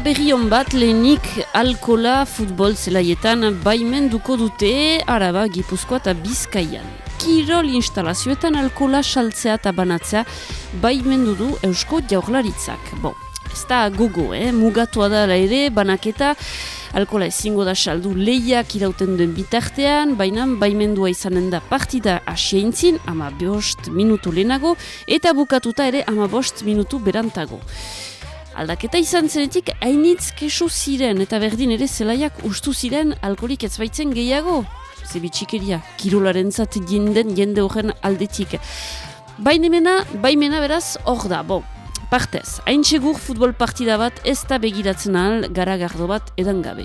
Hon bat lehenik alkola futbol zelaietan baimenduko dute araba gipuzkoa eta bizkaian. Kirol instalazioetan alkola saltzea eta banatzea baimendu du eusko jaurlaritzak. Bo, ez da gogo, eh? mugatua da ere banaketa, alkola ezingo da saldu lehiak irauten duen bitartean, baina baimendua izanen da partida asieintzin, ama bost minutu lehenago, eta bukatuta ere ama bost minutu berantago. Aldaketa izan zenetik, hainitz kesu ziren, eta berdin ere zelaiak ustu ziren alkolik ez baitzen gehiago. Zebitxikeria, kirolaren zat jenden jende horren aldetik. Bainemena, baimena beraz, hor da, bo, partez, hain segur futbol partida bat ez da begiratzen ahal garagardo bat edan gabe.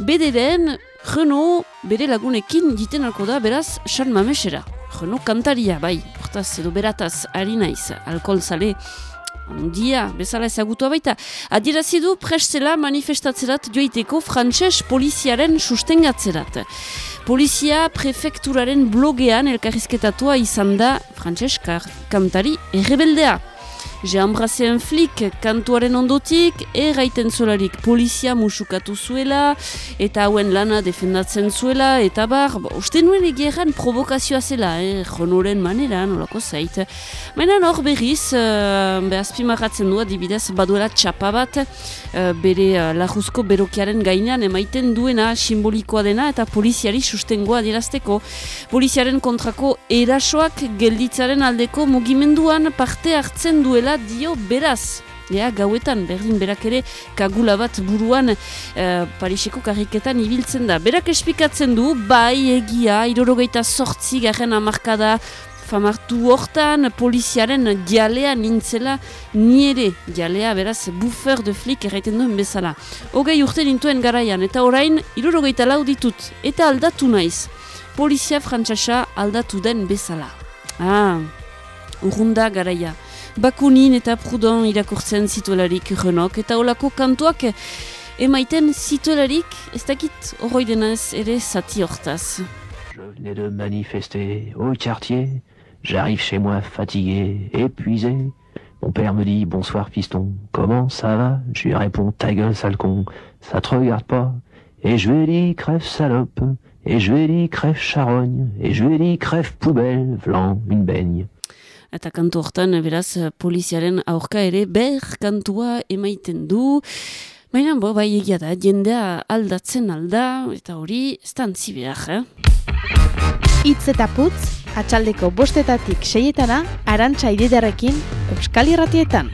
Bederen, Renault bere lagunekin jiten alko da beraz San Mamesera. Renault kantaria, bai, hortaz edo berataz ari naiz, alkohol zale, Dia, bezala ezagutua baita. Adierazi du prestela manifestatzerat joiteko frantses poliziaren sustengatzerat. Polizia prefekturaren blogean elkarrizketatua izan da frantses kantari errebeldea. Jean Brasien flik kantuaren ondotik, erraiten zolarik polizia musukatu zuela, eta hauen lana defendatzen zuela, eta bar, uste nuen egeran provokazioa zela, eh, jonoren manera, nolako zait. Baina hor berriz, uh, behazpimarratzen du, adibidez, baduela txapa bat, uh, bere uh, lajuzko berokiaren gainean emaiten duena simbolikoa dena, eta poliziari sustengoa dirazteko. Poliziaren kontrako erasoak gelditzaren aldeko mugimenduan parte hartzen duela dio beraz. Ja, gauetan, berdin berak ere, kagula bat buruan uh, Pariseko karriketan ibiltzen da. Berak espikatzen du, bai egia, irorogeita sortzi garen amarkada famartu hortan, poliziaren dialea nintzela, niere dialea, beraz, buffer de flik erraiten duen bezala. Hogei urte nintuen garaian, eta orain, irorogeita lauditut, eta aldatu naiz. Polizia frantzasa aldatu den bezala. Ah, urrunda garaia bakunin eta prudon irakurtzen zituelarik renok, eta olako kantuak emaiten zituelarik, ez dakit horroi denaz ere zati hortaz. Je venais de manifester au quartier, j'arrive chez moi fatigué, épuisé. Mon père me dit bonsoir fiston, comment ça va? Je lui réponds ta gueule sale con, ça te regarde pas. Et je lui dis crève salope, et je lui crève charogne, et je lui crève poubelle, vlan une baigne. Eta kantu hortan, beraz, poliziaren aurka ere ber kantua emaiten du. Baina, bo, bai egia da, jendea aldatzen alda, eta hori, stantzi behar, eh? Itz eta putz, atxaldeko bostetatik seietana, arantxa ididarekin, Euskal Irratietan.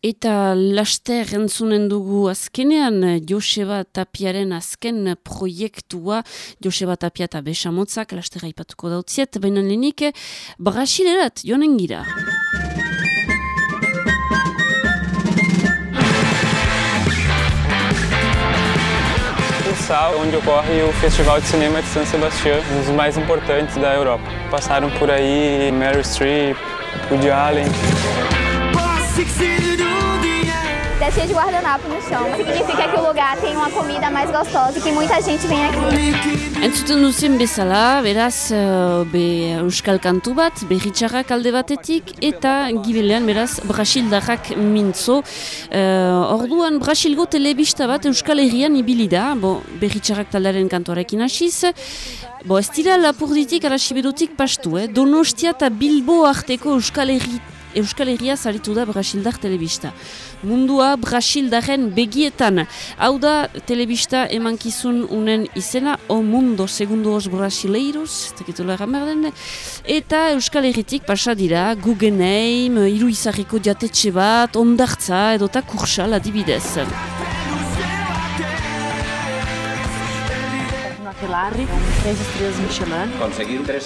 Eta laster entzunen dugu azkenean Joseba Tapiaren azken proiektua Joseba Tapia eta Besamotzak laster haipatuko dautziet, baina lehenik Brasilerat joanen gira. onde ocorre o Festival de Cinema de San Sebastián, um dos mais importantes da Europa. Passaram por aí Meryl Streep, Woody Allen. Tá cheio de guardanapo no chão. Significa que o lugar tem uma comida mais gostosa e que muita gente vem aqui. Entzuten duzen bezala, beraz, uh, be euskal kantu bat, berritxarrak alde batetik, eta gibelean, beraz, brasildarrak mintzo. Uh, orduan, brasilgo telebista bat euskal herrian ibili da, bo, berritxarrak taldaren kantuarekin hasiz. Bo, ez dira lapurditik, arasiberotik pastu, eh? Donostia eta Bilbo arteko euskal herri Euskal Herria zaritu da Brasildar Telebista. Mundua Brasildaren begietan. Hau da Telebista emankizun unen izena, O Mundo Segundo os Brasileiros, eta Euskal Herritik pasa dira, Guggenheim, Iru Izarriko jatetxe bat, Ondartza, edota Kursal adibidez. Larri, três estrelas Michelin.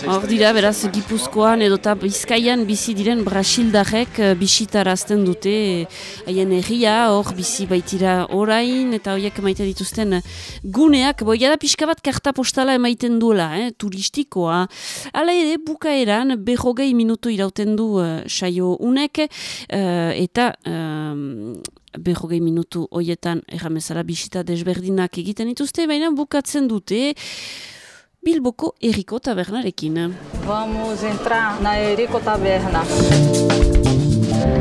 Hor dira, beraz, Gipuzkoan edota Bizkaian bizi diren Brasildarrek uh, bisitarazten dute haien herria, hor bizi baitira orain, eta horiek maite dituzten guneak, boi da pixka bat karta postala emaiten duela, eh, turistikoa. Hala ere, bukaeran, berrogei minutu irauten du uh, saio unek, uh, eta... Um, berrogei minutu hoietan erramezara bisita desberdinak egiten dituzte, baina bukatzen dute Bilboko Eriko Tabernarekin. Vamos entrar na Eriko Taberna.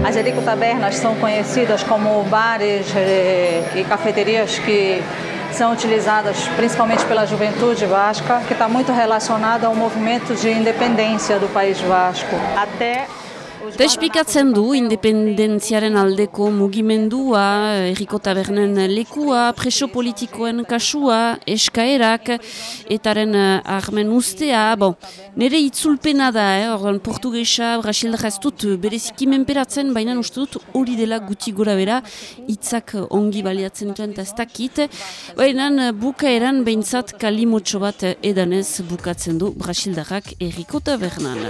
As ericotabernas são conhecidas como bares eh, e cafeterias que são utilizadas principalmente pela juventude vasca, que está muito relacionada ao movimento de independência do País Vasco. Até Eta espikatzen du independentziaren aldeko mugimendua, erriko tabernen lekua, preso politikoen kasua, eskaerak, etaren uh, armen ustea, bon, nire itzulpena da, eh, ordan portugesa, brasilda ez dut bereziki menperatzen, baina uste dut hori dela guti gora bera, itzak ongi baliatzen duten eta ez dakit, baina bukaeran behintzat kalimotxo bat edanez bukatzen du brasildarrak erriko tabernan.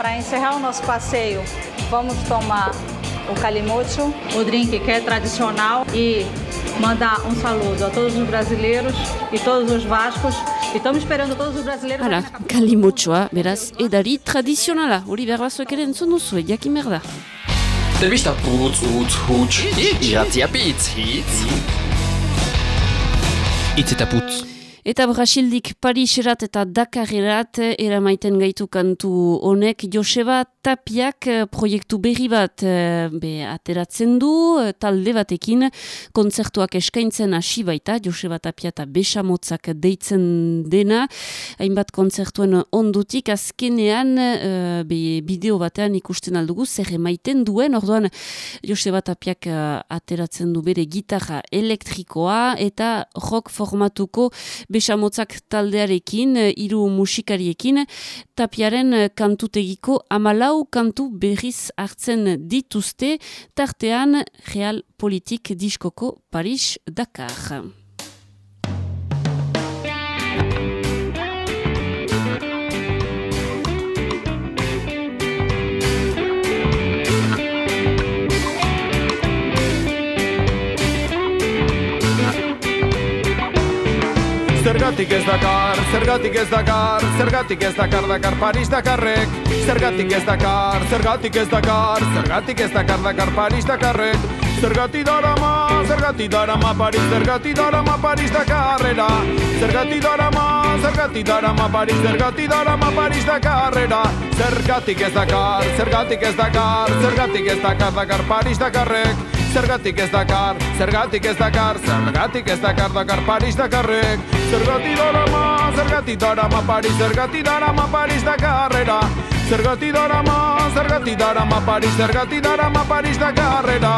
Para encerrar o nosso passeio, vamos tomar o calimocho, o drink que é tradicional e mandar um saludo a todos os brasileiros e todos os vascos. E estamos esperando todos os brasileiros... Hala, kalimochoa, beraz, edari tradizionala. Hori behar bazuek ere entzun duzu, jakin merda. Telebista putz, utz, huts, iratzia pitz, hitz. Itz eta putz. Eta Brasildik Pariserat eta Dakarerat eramaiten gaitu kantu honek. Joseba Tapiak eh, proiektu berri bat eh, be, ateratzen du eh, talde batekin. Kontzertuak eskaintzen hasi baita. Joseba Tapia eta Besamotzak deitzen dena. Hainbat kontzertuen ondutik azkenean be, bideo batean ikusten aldugu zer emaiten duen. Orduan Joseba Tapiak ateratzen du bere gitarra elektrikoa eta rock formatuko besamotzak taldearekin, eh, hiru musikariekin, tapiaren eh, kantutegiko amalau kantu berriz hartzen dituzte, tartean real politik diskoko Paris Dakar. Zergatik ez dakar, zergatik ez dakar, zergatik ez dakar dakar Paris Dakarrek. Zergatik ez dakar, zergatik ez dakar, zergatik ez dakar dakar Paris Dakarrek Zergatik darama, zergatik darama Paris, zergatik darama Paris Dakarrera Zergatik darama, zergatik darama Paris, zergatik darama Paris Dakarrera Zergatik ez dakar, zergatik ez dakar, zergatik ez dakar dakar Paris Dakarrek. Zergatik ez dakar, zergatik ez dakar, zergatik ez dakar dakar Paris Dakarrek. Zergatik darama, zergatik darama Paris, zergatik darama Paris Dakarrera Zergatik darama, zergatik darama Paris, zergatik darama Paris Dakarrera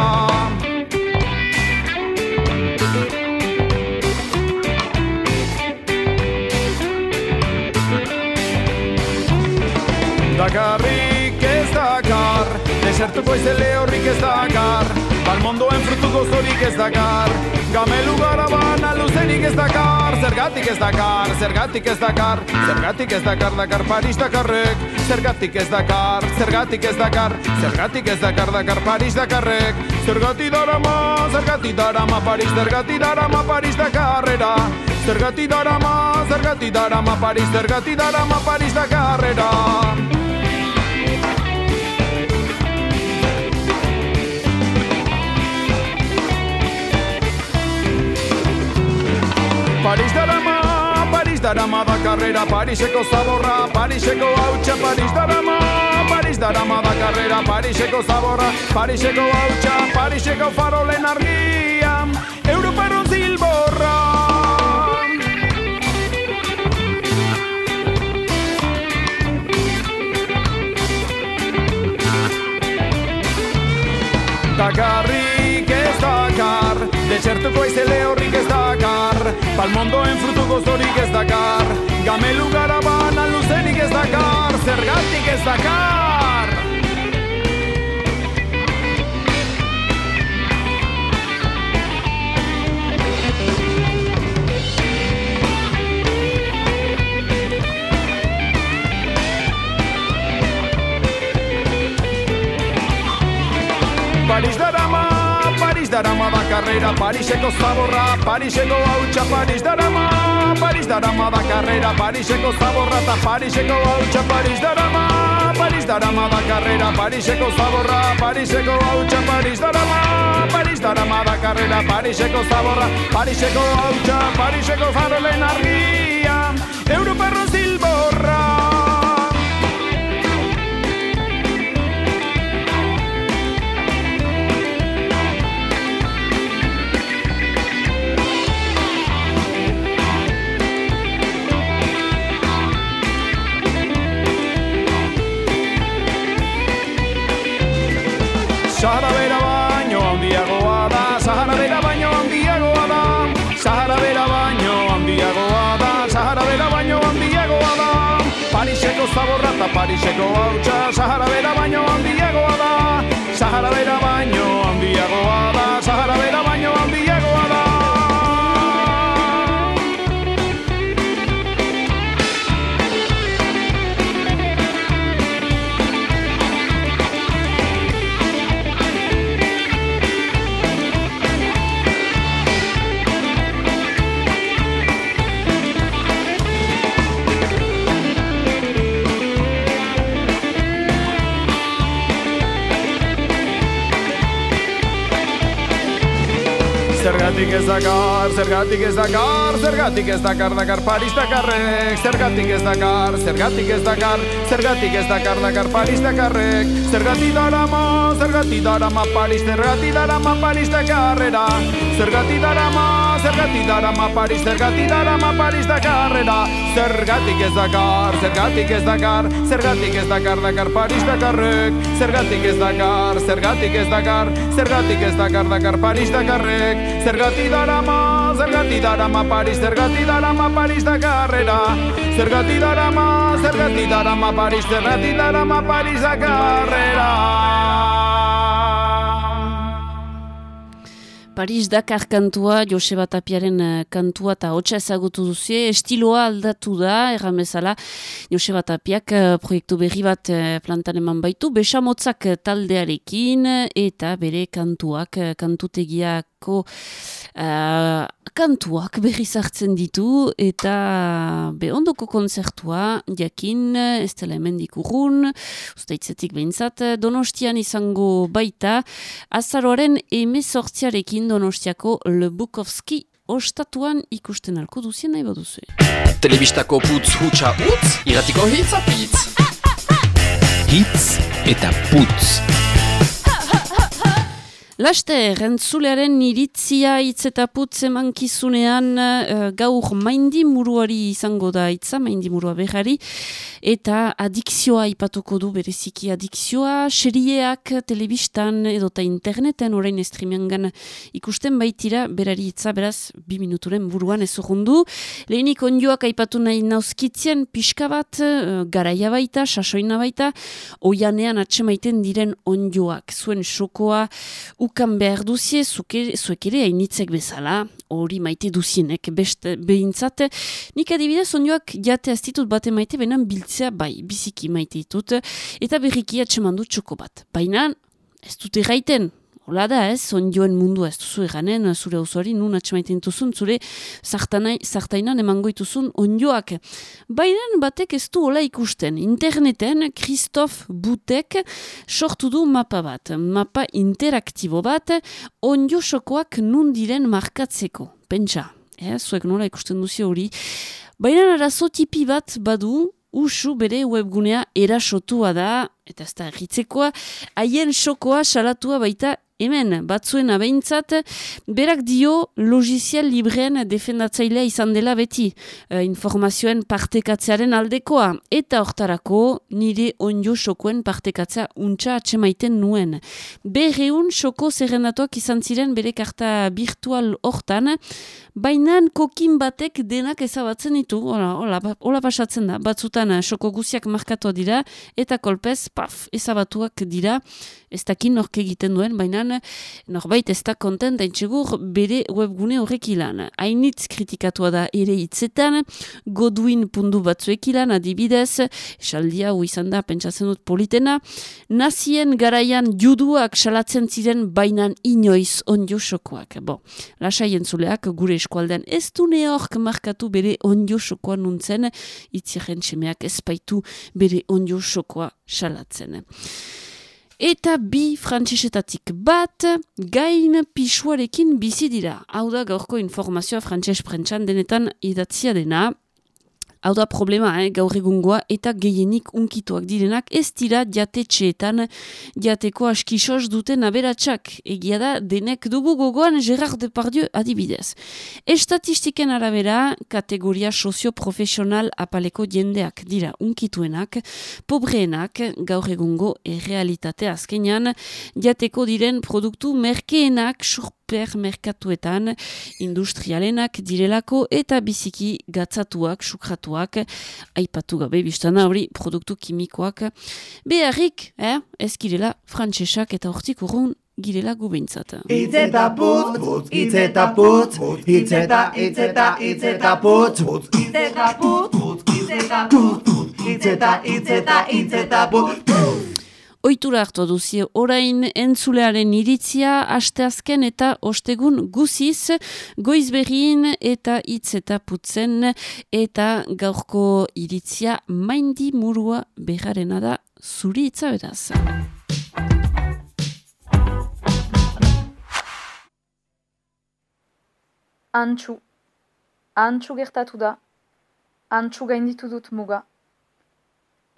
Dakarrik ez dakar, desertuko izele horrik ez dakar. Balmondoen frutu gozorik ez dakar. Gamelu garabana luzenik ez dakar. Zergatik ez dakar, zergatik ez dakar. Zergatik ez dakar dakar Paris Dakarrek. Zergatik ez dakar, zergatik ez dakar. Zergatik ez dakar dakar Paris Dakarrek. Zergatik darama, zergatik darama Paris Zergatik darama Paris Dakarrera. Zergatik darama, zergatik darama Paris Zergatik darama Paris Dakarrera Paris darama, Paris darama da karrera Pariseko zaborra, Pariseko hautsa Paris darama, Paris darama da karrera Pariseko zaborra, Pariseko hautsa Pariseko farolen argia Europaron zilborra. Dakarrik dakar Palmondoen frutu gozorik ez dakar Gamelu garabana luzenik ez dakar Zergatik ez dakar Paris darama, darama da karrera Pariseko zaborra, Pariseko hautsa Paris darama, Paris darama da karrera Pariseko zaborra eta Pariseko hautsa Paris darama, Paris darama da karrera Pariseko zaborra, Pariseko hautsa Paris darama, Paris darama da karrera Pariseko zaborra, Pariseko hautsa Pariseko farolen argia. Europarro Pariseko hautsa Sahara bera baino handiagoa da. Sahara bera baino Zergatik ez dakar, zergatik ez dakar, zergatik ez dakar dakar Paris Dakarrek Zergatik ez dakar, zergatik ez dakar, zergatik ez dakar dakar Paris Dakarrek Zergatik darama, zergatik darama Paris, zergatik darama Paris Dakarrera Zergatik darama, zergatik darama Paris, zergatik darama Paris Dakarrera Zergatik ez dakar, zergatik ez dakar, zergatik ez dakar dakar Paris Dakarrek Zergatik ez dakar, zergatik ez dakar, zergatik ez dakar dakar Paris Dakarrek Zergati darama, zergati darama Paris, zergati darama Paris da carrera Zergati darama, zergati darama Paris, zergati darama Paris da carrera Paris Dakar kantua, Joseba Tapiaren eh, kantua eta hotxa ezagutu duzie, estiloa aldatu da, erramezala, Joseba Tapiak eh, proiektu berri bat eh, plantan eman baitu, besamotzak taldearekin eta bere kantuak, kantutegiako uh, kantuak berri zartzen ditu eta be ondoko konzertua, jakin, ez dela hemen dikurun, ustaitzetik behintzat, donostian izango baita, azaroaren emezortziarekin Donostiako Lebukovski ostatuan ikusten alko duzien nahi baduzu. Telebistako putz hutsa utz, iratiko hitz apitz. Hitz eta putz. Laste, rentzulearen iritzia hitz eta putz emankizunean uh, gaur maindi muruari izango da hitza, maindi murua behari, eta adikzioa ipatuko du bereziki adikzioa, serieak telebistan edota interneten orain streamingan ikusten baitira berari hitza beraz bi minuturen buruan ez urrundu. Lehenik onjoak aipatu nahi nauzkitzien pixka bat, uh, garaia baita, sasoina baita, oianean atsemaiten diren onjoak, zuen sokoa, ukan behar duzie, zuek ere hainitzek bezala, hori maite duzienek, beste behintzat. Nik adibidez, onjoak jate aztitut bate maite, benan biltzea bai, biziki maite ditut, eta berriki atsemandu txoko bat. Baina, ez dute gaiten, Hola da ez, ondioen mundu ez duzu eganen, zure usuari nun atxemaiten duzun, zure zartainan emango ituzun ondioak. Baina batek ez du hola ikusten. Interneten, Christoph Butek sortu du mapa bat, mapa interaktibo bat, ondio sokoak nun diren markatzeko. Pentsa, eh, zuek nola ikusten duzi hori. Baina arazo tipi bat badu, usu bere webgunea erasotua da, eta ez da egitzekoa, haien sokoa salatua baita hemen, batzuen abeintzat, berak dio logizial librean defendatzailea izan dela beti, e, informazioen partekatzearen aldekoa, eta hortarako nire onjo sokoen partekatzea untxa atxemaiten nuen. Berreun soko zerrendatuak izan ziren bere karta virtual hortan, baina kokin batek denak ezabatzen ditu, hola, hola, hola pasatzen da, batzutan soko guziak markatu dira, eta kolpez, paf, ezabatuak dira, ez dakin nork egiten duen, baina norbait ez da kontent daintxegur bere webgune horrek ilan. Hainitz kritikatua da ere hitzetan, Godwin pundu batzuek ilan adibidez, esaldia hu izan da, pentsatzen dut politena, nazien garaian juduak salatzen ziren bainan inoiz onjo sokoak. Bo, lasai entzuleak gure eskualdean ez du neork markatu bere onjo nuntzen, itziren semeak ezpaitu bere onjo sokoa salatzen. Eta bi frantsesetatik bat gain pisuarekin bizi dira. Hau da gaurko informazioa frantses prentsan denetan idatzia dena. Hau da problema, eh, gaur egungoa, eta gehienik unkituak direnak ez dira jatetxeetan jateko askisoz duten aberatsak. Egia da, denek dugu gogoan Gerard Depardieu adibidez. Estatistiken arabera, kategoria sozio-profesional apaleko jendeak dira unkituenak, pobreenak gaur egungo errealitate azkenean, jateko diren produktu merkeenak surp supermerkatuetan industrialenak direlako eta biziki gatzatuak, sukratuak, aipatu gabe biztana hori produktu kimikoak beharrik, eh? ez girela frantsesak eta hortik urrun girela gubeintzat. Itz eta putz, putz, itz eta putz, itz eta, itz eta, itz eta putz, putz, itz eta putz, putz, itz eta putz, itz eta, itz eta, itz eta putz, Oitura hartu duzi orain entzulearen iritzia, asteazken eta ostegun guziz, goiz berrin eta hitz eta putzen eta gaurko iritzia maindi murua beharena da zuri itza beraz. Antxu. Antxu gertatu da. Antxu gainditu dut muga.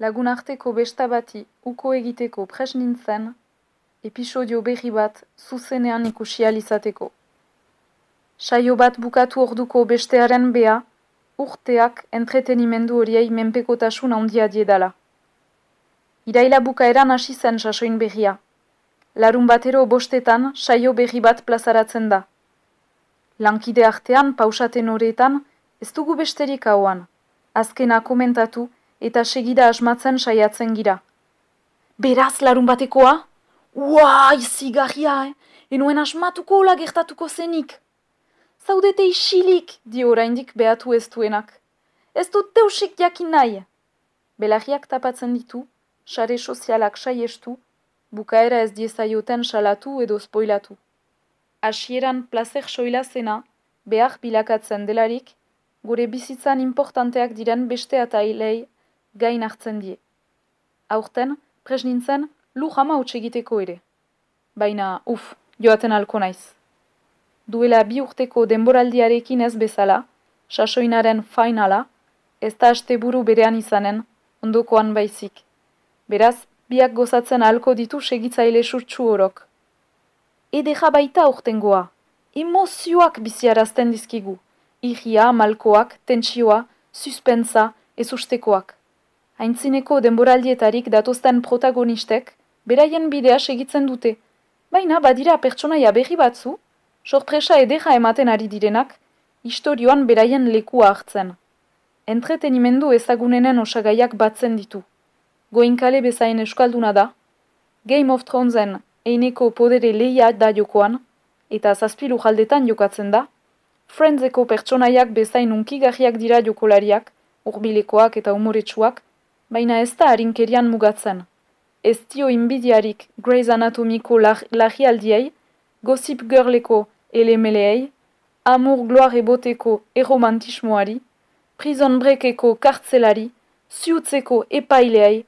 Lagun arteko besta bati uko egiteko pres nintzen, episodio berri bat zuzenean ikusi izateko. Saio bat bukatu orduko bestearen bea, urteak entretenimendu horiei menpekotasun handia diedala. Iraila bukaeran hasi zen sasoin berria. Larun batero bostetan saio berri bat plazaratzen da. Lankide artean, pausaten horretan, ez dugu besterik hauan. Azkena komentatu eta segida asmatzen saiatzen gira. Beraz, larun batekoa? Ua, izigarria, eh? Enuen asmatuko hola gertatuko zenik. Zaudete isilik, di oraindik behatu ez duenak. Ez dut deusik jakin nahi. Belarriak tapatzen ditu, sare sozialak saiestu, bukaera ez diezaioten salatu edo spoilatu hasieran plazer soila zena, behar bilakatzen delarik, gure bizitzan importanteak diren beste eta hilei gain hartzen die. Aurten, pres nintzen, lu jama egiteko ere. Baina, uf, joaten alko naiz. Duela bi urteko denboraldiarekin ez bezala, sasoinaren fainala, ez da haste buru berean izanen, ondokoan baizik. Beraz, biak gozatzen alko ditu segitzaile surtsu horok edera baita urtengoa. Emozioak biziarazten dizkigu. Iria, malkoak, tentsioa, suspensa, ez ustekoak. Haintzineko denboraldietarik datozten protagonistek, beraien bidea segitzen dute. Baina badira pertsonaia berri batzu, sorpresa edera ematen ari direnak, istorioan beraien lekua hartzen. Entretenimendu ezagunenen osagaiak batzen ditu. Goinkale bezain euskalduna da, Game of Thronesen eineko podere leia da jokoan, eta zazpilu jaldetan jokatzen da, Friendseko pertsonaiak bezain unkigarriak dira jokolariak, urbilekoak eta umoretsuak, baina ez da harinkerian mugatzen. Ez dio inbidiarik Grey's Anatomiko lagialdiei, Gossip Girleko elemeleei, Amur Gloire Boteko eromantismoari, Prison Breakeko kartzelari, Ziutzeko epaileai,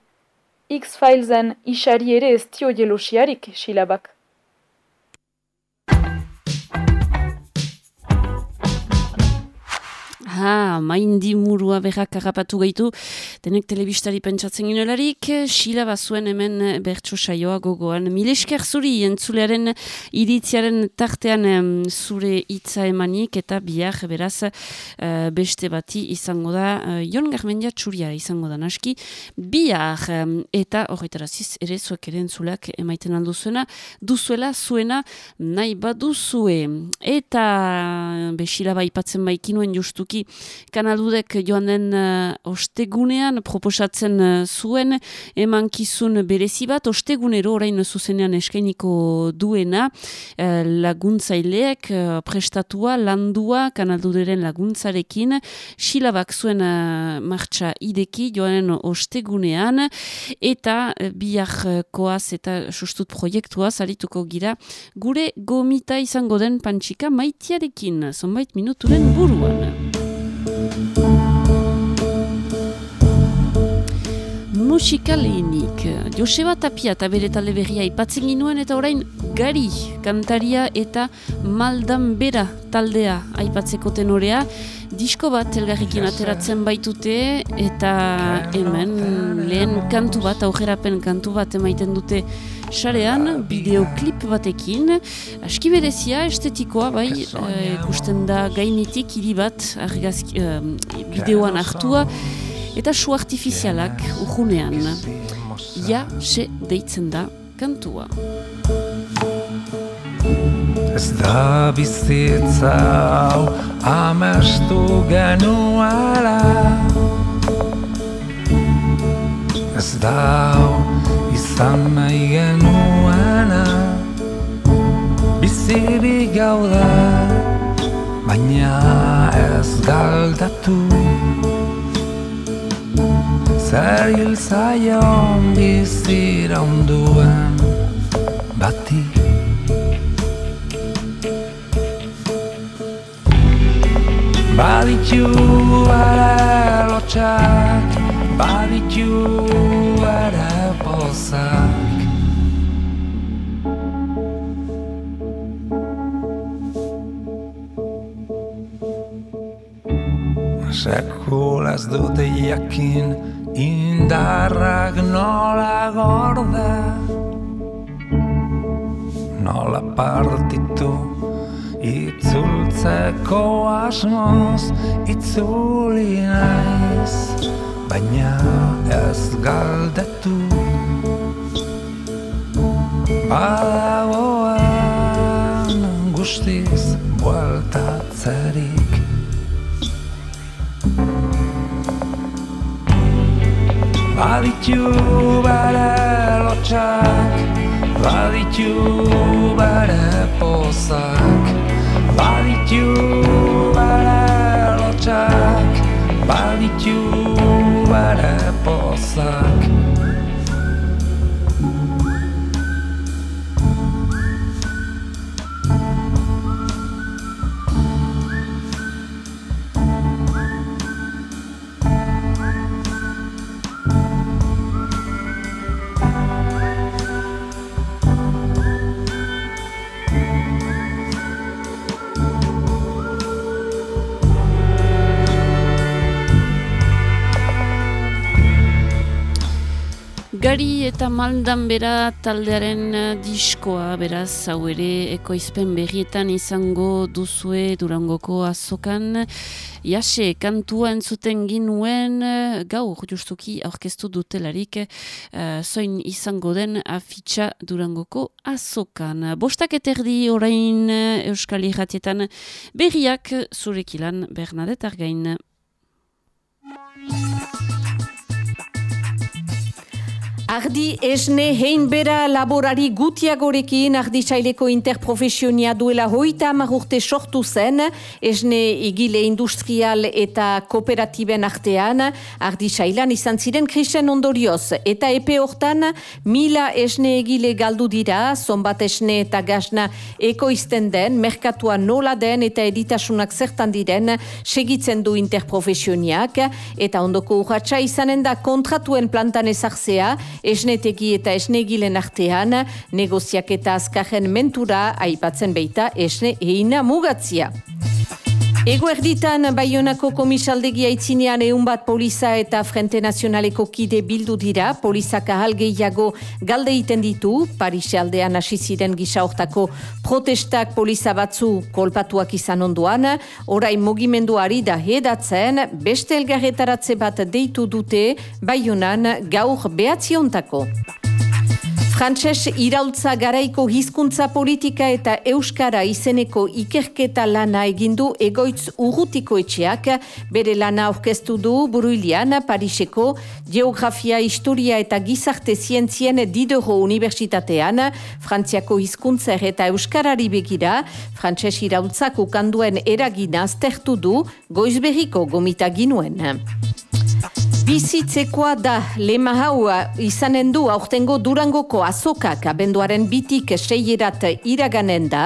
X-Filesen isari ere ez tio jelosiarik silabak. Ha, maindi murua berrak harrapatu gaitu, denek telebistari pentsatzen ginolarik, sila bazuen hemen bertso saioa gogoan. Milesker zuri, entzulearen iritziaren tartean zure hitza emanik, eta bihar beraz uh, beste bati izango da, uh, Jon Garmendia txuria izango da naski, bihar, um, eta horretaraziz ere zuek ere entzuleak emaiten alduzuena, duzuela zuena nahi baduzue. Eta besila baipatzen baikinuen justuki kanaludek joan den uh, ostegunean proposatzen uh, zuen emankizun berezi bat. Ostegunero orain zuzenean eskainiko duena uh, laguntzaileek uh, prestatua landua kanalduderen laguntzarekin. Silabak zuen uh, martxa ideki joanen ostegunean. Eta uh, biak koaz eta sustut proiektua zarituko gira gure gomita izango den pantxika maitiarekin. Zonbait minuturen buruan. Musikalenik, Joseba Tapia eta bere talde berria ipatzen ginuen eta orain gari kantaria eta maldan bera taldea aipatzeko tenorea. Disko bat elgarrikin ateratzen baitute eta hemen lehen kantu bat, aurrerapen kantu bat emaiten dute sarean, bideoklip batekin. Aski berezia, estetikoa, bai, eh, ikusten da gainitik hiri bat argazki, uh, bideoan hartua eta su artifizialak urgunean. Ja, se deitzen da kantua. Ez da bizitza hau amestu genuela Ez da hau izan nahi genuena Bizirik gauda baina ez galdatu Zer hil zaion bizira onduen bati. Baditu ara lotxak, baditu ara pozak Sekul ez dute jakin indarrak nola gorde Nola partitu Itzultzeko asmoz itzuli naiz Baina ez galdetu. Badagoan guztiz bueltatzerik Baditu bere lotxak Baditu bere pozak Baditu bere lotxak Baditu bere pozak eta maldan bera taldearen eh, diskoa, beraz, hau ere ekoizpen berrietan izango duzue durangoko azokan. Iase, kantua entzuten ginuen, eh, gaur justuki aurkeztu dutelarik, uh, zoin izango den afitxa durangoko azokan. Bostak eterdi orain Euskal Iratietan berriak zurekilan Bernadette Argain. Ardi esne hein bera laborari gutiagorekin ardi saileko interprofesionia duela hoita amagurte sortu zen, esne igile industrial eta kooperatiben artean, ardi sailan izan ziren krisen ondorioz, eta epe hortan mila esne egile galdu dira, zonbat esne eta gazna ekoizten den, merkatua nola den eta editasunak zertan diren, segitzen du interprofesioniak, eta ondoko urratxa izanen da kontratuen plantan ezartzea, esnetegi eta esnegilen artean, negoziak eta azkaren mentura aipatzen beita esne eina mugatzia. Ego erditan, Bayonako komisaldegia itzinean eun bat poliza eta Frente Nazionaleko kide bildu dira, polizak ahal gehiago galde iten ditu, Parise aldean hasi ziren gisa hortako protestak poliza batzu kolpatuak izan onduan, orain mugimenduari da hedatzen, beste elgarretaratze bat deitu dute, Bayonan gaur behatziontako. Frantses iraultza garaiko hizkuntza politika eta euskara izeneko ikerketa lana egindu egoitz urrutiko etxeak, bere lana aurkeztu du Buruilian, Pariseko, Geografia, Historia eta Gizarte Zientzien Didero Unibertsitatean, Frantziako hizkuntza eta euskarari begira, Frantses iraultzak ukanduen eragina aztertu du goizberriko gomita ginuen. Bizitzekoa da lema hau izanen du aurtengo durangoko azokak abenduaren bitik seierat iraganen da.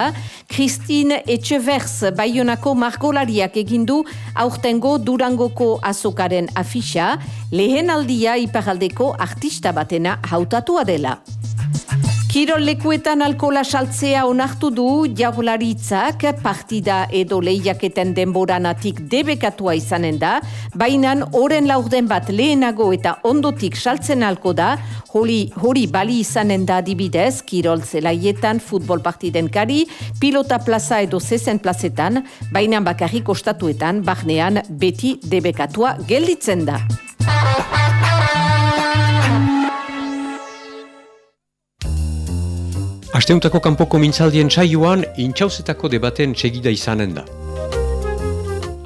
Christine Etxeverz baionako margolariak egindu aurtengo durangoko azokaren afixa, lehen aldia iparaldeko artista batena hautatua dela. Kirol lekuetan alkola saltzea onartu du jaularitzak partida edo lehiaketen denboranatik debekatua izanen da, baina oren laurden bat lehenago eta ondotik saltzen alko da, hori, hori bali izanen da dibidez, kirol zelaietan futbol partiden kari, pilota plaza edo zezen plazetan, baina bakarrik ostatuetan, bahnean beti debekatua gelditzen da. Asteuntako kanpoko mintzaldien saioan, intxauzetako debaten segida izanen da.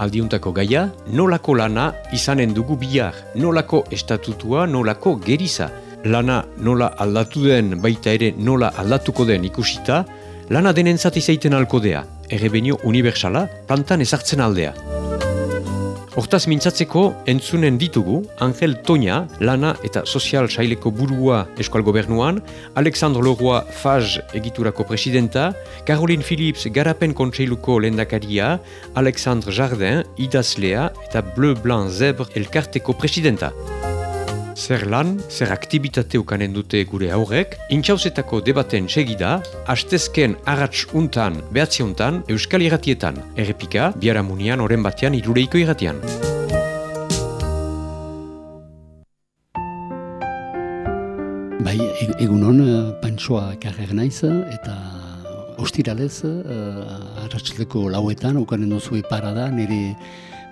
Aldiuntako gaia, nolako lana izanen dugu bihar, nolako estatutua, nolako geriza. Lana nola aldatu den, baita ere nola aldatuko den ikusita, lana denentzat izaiten alkodea, errebenio unibertsala, plantan ezartzen aldea. Hortaz mintzatzeko entzunen ditugu Angel Toña, lana eta sozial saileko burua eskual gobernuan, Alexandre Leroy Faj egiturako presidenta, Caroline Phillips garapen kontseiluko lendakaria, Alexandre Jardin idazlea eta Bleu Blanc Zebre elkarteko presidenta. Zer lan, zer aktibitate ukanen dute gure aurrek, intxauzetako debaten segida, hastezken arratx untan, behatzi untan, euskal irratietan, errepika, biaramunian, oren batean, irureiko irratian. Bai, e- egun hon, eh, pantsoa karrer naiz, eta ostiralez, uh, arratxleko lauetan, ukanen duzu parada, nire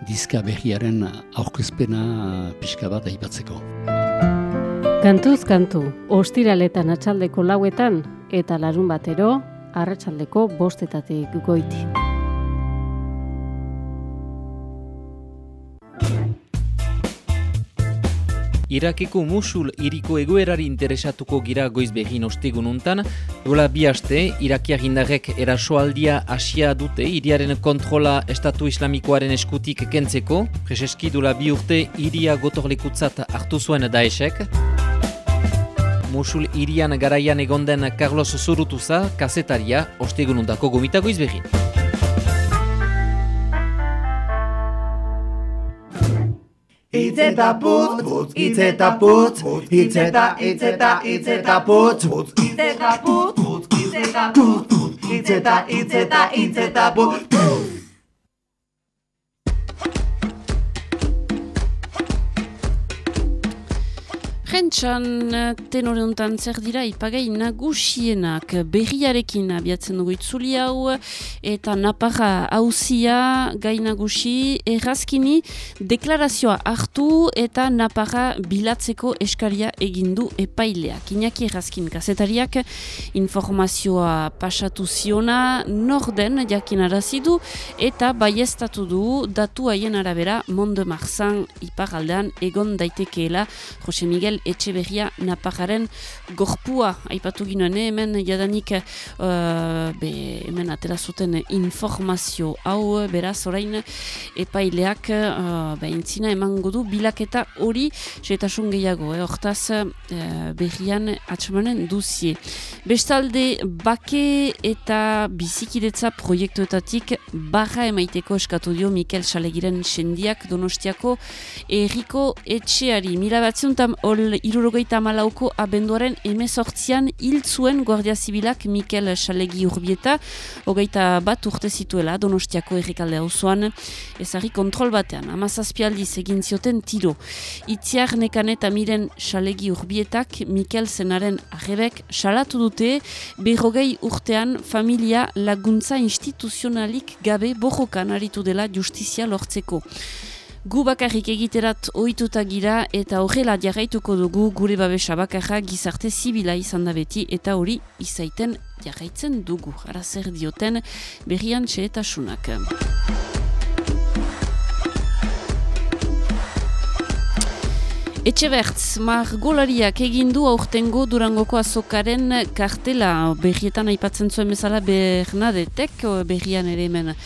dizka berriaren aurkezpena pixka bat aipatzeko. Kantuz kantu, ostiraletan atxaldeko lauetan eta larun batero, arratsaldeko bostetatik goiti. Irakeko Musul iriko egoerari interesatuko gira goiz behin ostegun untan. Dola bi haste, Irakia gindarek erasoaldia asia dute iriaren kontrola estatu islamikoaren eskutik kentzeko. Prezeski dola bi urte iria gotorlekutzat hartu zuen daesek. Musul irian garaian egonden Carlos Zurutuza, kazetaria, ostegun untako gomita goiz behin. Itzeta putz, putz, itzeta putz, itzeta, itzeta, itzeta putz, putz, itzeta putz, putz, itzeta putz, itzeta, itzeta, itzeta putz, Prentxan tenore honetan zer dira ipagai nagusienak berriarekin abiatzen dugu itzuli hau eta naparra hauzia gai nagusi errazkini deklarazioa hartu eta naparra bilatzeko eskaria egindu epaileak. Iñaki errazkin gazetariak informazioa pasatu ziona norden jakin arazidu eta baiestatu du datu haien arabera Monde Marzan iparaldean egon daitekeela Jose Miguel Etxeberria Naparraren gorpua aipatu ginoen eh, hemen jadanik uh, be, hemen atera zuten informazio hau beraz orain epaileak uh, behintzina emango du bilaketa hori setasun gehiago eh, hortaz uh, berrian atxamanen duzie. Bestalde bake eta bizikidetza proiektuetatik barra emaiteko eskatu dio Mikel Salegiren sendiak donostiako erriko etxeari mila batziuntam hol irurogeita malauko abenduaren emezortzian hil zuen Guardia Zibilak Mikel Salegi urbieta, hogeita bat urte zituela Donostiako errekalde hauzoan, ezari kontrol batean, amazazpialdiz egin zioten tiro. Itziar nekan eta miren Salegi urbietak Mikel Zenaren arrebek salatu dute, berrogei urtean familia laguntza instituzionalik gabe borrokan aritu dela justizia lortzeko. Gu bakarrik egiterat ohituta gira eta horrela jarraituko dugu gure babesa bakarra gizarte zibila izan da beti eta hori izaiten jarraitzen dugu. Ara dioten berrian txeetasunak. Etxe bertz, margolariak egindu aurtengo durangoko azokaren kartela berrietan aipatzen zuen bezala Bernadetek, berrian ere hemen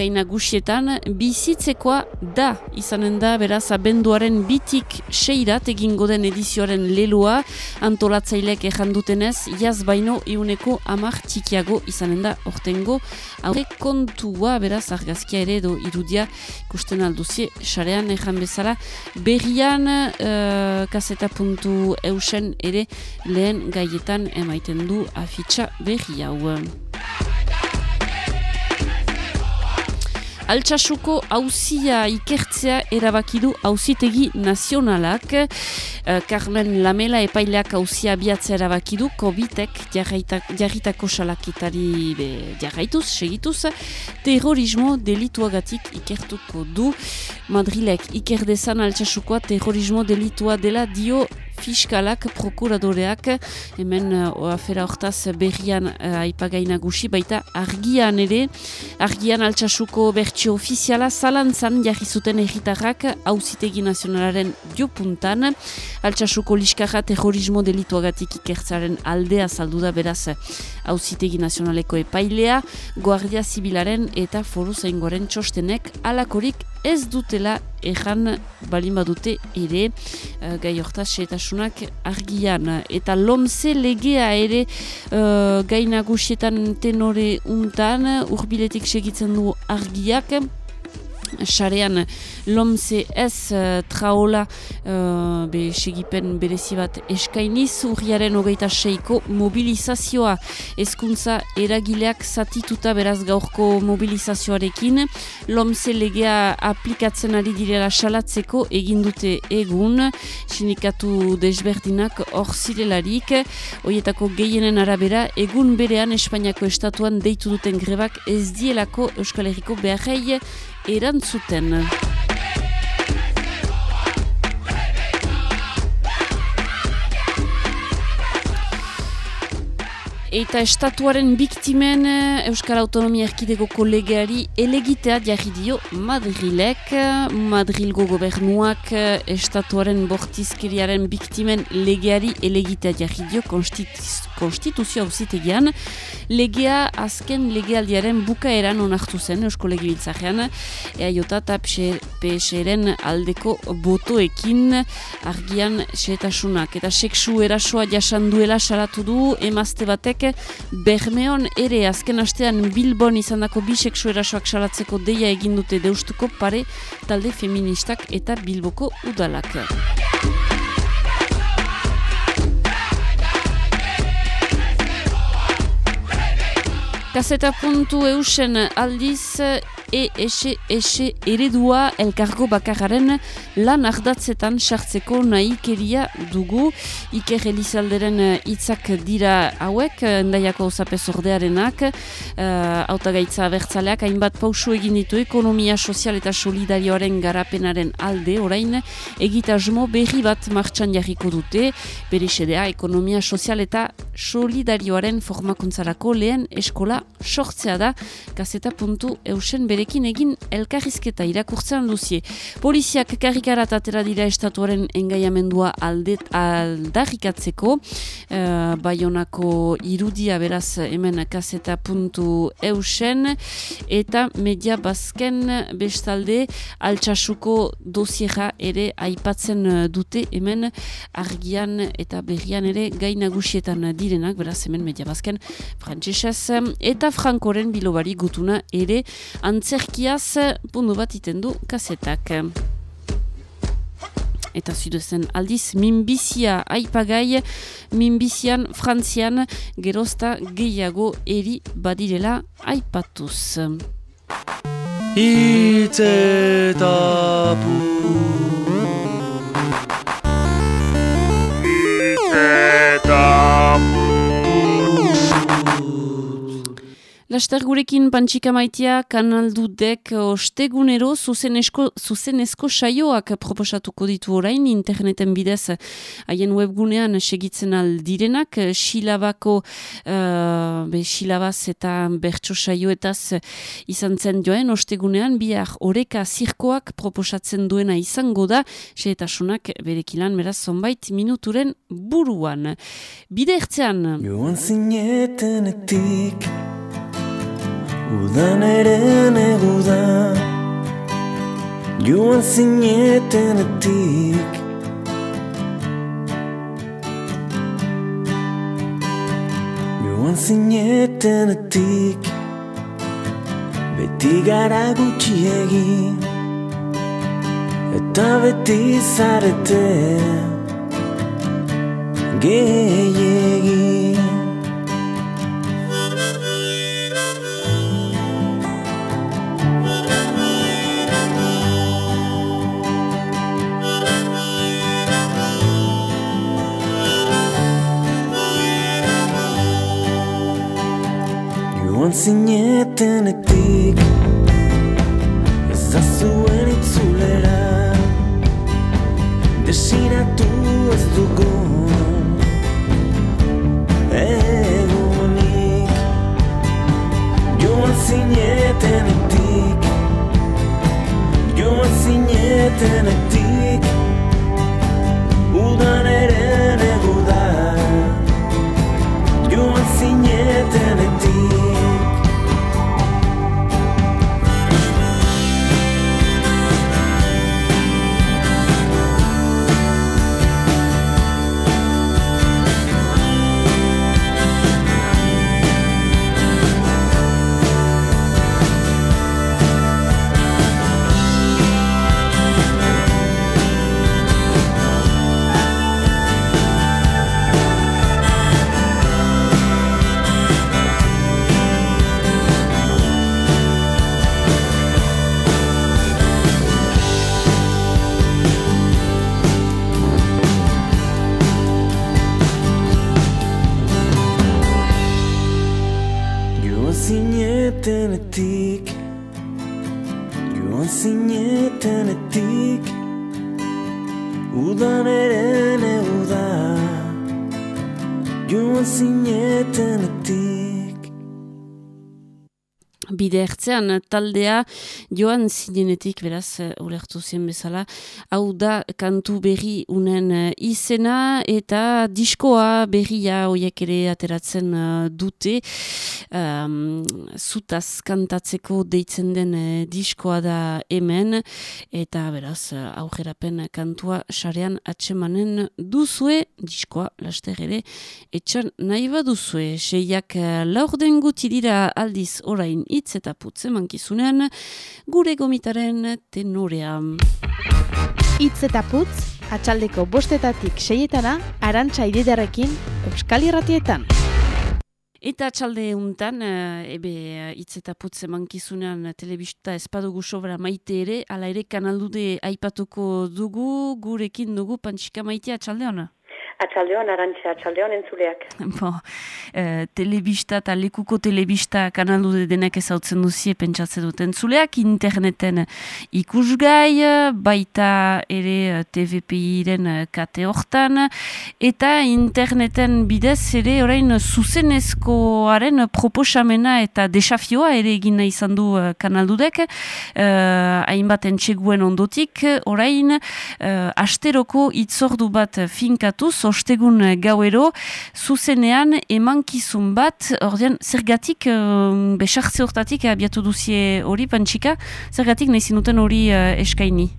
gaina gusietan, bizitzekoa da izanen da beraz abenduaren bitik seirat egingo den edizioaren leloa antolatzailek dutenez, jaz baino iuneko amar txikiago izanen da ortengo haure kontua beraz argazkia ere edo irudia ikusten alduzie xarean ejan bezala. Berrian uh, kaseta puntu eusen ere lehen gaietan emaiten du afitxa berri hau. Altsasuko hauzia ikertzea erabakidu hauzitegi nazionalak. Uh, Carmen Lamela epaileak hauzia biatzea erabakidu, COVID-ek jarritako salakitari jarraituz, segituz, terrorismo delituagatik ikertuko du. Madrilek ikerdezan altsasukoa terrorismo delitua dela dio fiskalak, prokuradoreak, hemen uh, afera hortaz berrian uh, aipagai nagusi, baita argian ere, argian altsasuko bertxio ofiziala zalantzan jarri zuten erritarrak hauzitegi nazionalaren diopuntan, altsasuko liskarra terrorismo delituagatik ikertzaren aldea saldu da beraz hauzitegi nazionaleko epailea, Guardia Zibilaren eta Foru Zaingoren txostenek alakorik ez dutela erran balin badute ere uh, gai hortaz setasunak argian. Eta lomze legea ere uh, gai nagusietan tenore untan urbiletik segitzen du argiak, Sarean lomze ez uh, traola uh, segipen berezi bat eskainiz urriaren hogeita seiko mobilizazioa. Ezkuntza eragileak zatituta beraz gaurko mobilizazioarekin lomze legea aplikatzen ari direla salatzeko egindute egun. Sinikatu desberdinak hor zirelarik hoietako gehienen arabera egun berean Espainiako estatuan deitu duten grebak ez dielako Euskal Herriko beharrei erantzuten. Eta estatuaren biktimen eh, Euskal Autonomia Erkidegoko legeari elegitea jarri dio Madrilek. Madrilgo gobernuak eh, estatuaren bortizkeriaren biktimen legeari elegitea jarri dio konstituzio hausitegian. Legea azken legealdiaren bukaeran onartu zen Eusko Legibiltzarean. Eaiota eta PSR-en aldeko botoekin argian setasunak. Eta seksu erasoa jasan duela salatu du emazte batek Bermeon ere azken astean Bilbon izandako bi seksu erasoak salatzeko deia egin dute deustuko pare talde feministak eta Bilboko udalak. Kaseta puntu eusen aldiz ESS eredua elkargo bakararen lan ardatzetan sartzeko nahikeria dugu. Iker Elizalderen hitzak dira hauek, endaiako zapez ordearenak, uh, autagaitza abertzaleak, hainbat pausu egin ditu ekonomia sozial eta solidarioaren garapenaren alde, orain egitasmo berri bat martxan jarriko dute, bere sedea ekonomia sozial eta solidarioaren formakuntzarako lehen eskola sortzea da, kaseta puntu eusen berekin egin elkarrizketa irakurtzen duzie. Poliziak karikarat atera dira estatuaren engaiamendua aldet aldarrikatzeko, uh, baionako irudia beraz hemen kaseta puntu eusen, eta media bazken bestalde altsasuko dosiera ere aipatzen dute hemen. Argian eta berrian ere gainagusietan direnak, beraz hemen media bazken frantzesez, eta frankoren bilobari gutuna ere antzerkiaz pundu bat iten du kasetak. Eta zudezen aldiz, minbizia aipagai, minbizian frantzian gerozta gehiago eri badirela aipatuz. Itzetapu Laster gurekin pantxika maitia kanaldudek ostegunero zuzenezko, zuzenezko saioak proposatuko ditu orain interneten bidez. Haien webgunean segitzen aldirenak silabako uh, be, silabaz eta bertso saioetaz izan zen joen. Ostegunean bihar oreka zirkoak proposatzen duena izango da seetasunak berekilan beraz zonbait minuturen buruan. Bide ertzean. Joan zinetenetik Udan ere negu da Joan zinetenetik Joan zinetenetik Beti gara gutxiegi Eta beti zarete. Gehiegi Joan zinetenetik Ez da zuen itzulera Desiratu ez dugu Egunik Joan zinetenetik Joan zinetenetik Udan ere negu da Joan zinetenetik zinetenetik Joan zinetenetik Udan ere neu da Joan zinetenetik bide ertzean taldea joan zinenetik beraz eh, ulertu zien bezala. Hau da kantu berri unen eh, izena eta diskoa berria hoiek ere ateratzen eh, dute. Um, zutaz kantatzeko deitzen den eh, diskoa da hemen. Eta beraz eh, aurrerapen kantua sarean atsemanen duzue diskoa laster ere etxan nahi baduzue. Seiak eh, laurden guti dira aldiz orain hitz eta putze mankizunean gure gomitaren tenorea. Itz eta putz, atxaldeko bostetatik seietana, arantxa ididarekin, Euskal Irratietan. Eta atxalde untan, eh, ebe hitz eta putze mankizunean telebista espadugu sobra maite ere, ala ere kanaldude aipatuko dugu, gurekin dugu, pantxika maite atxalde hona? Atxaldeon, arantxa, atxaldeon entzuleak. Bo, eh, telebista eta lekuko telebista kanaldu denek ezautzen duzie pentsatzen dut entzuleak, interneten ikusgai, baita ere eh, TVPI-ren eh, kate hortan, eta interneten bidez ere orain zuzenezkoaren proposamena eta desafioa ere egin nahi izan du kanaldudek, eh, hainbat entxeguen ondotik, orain eh, asteroko itzordu bat finkatuz, ostegun gauero, zuzenean emankizun bat, ordean, zergatik, uh, besartze hortatik abiatu duzie hori, pantxika, zergatik nahi zinuten hori uh, eskaini?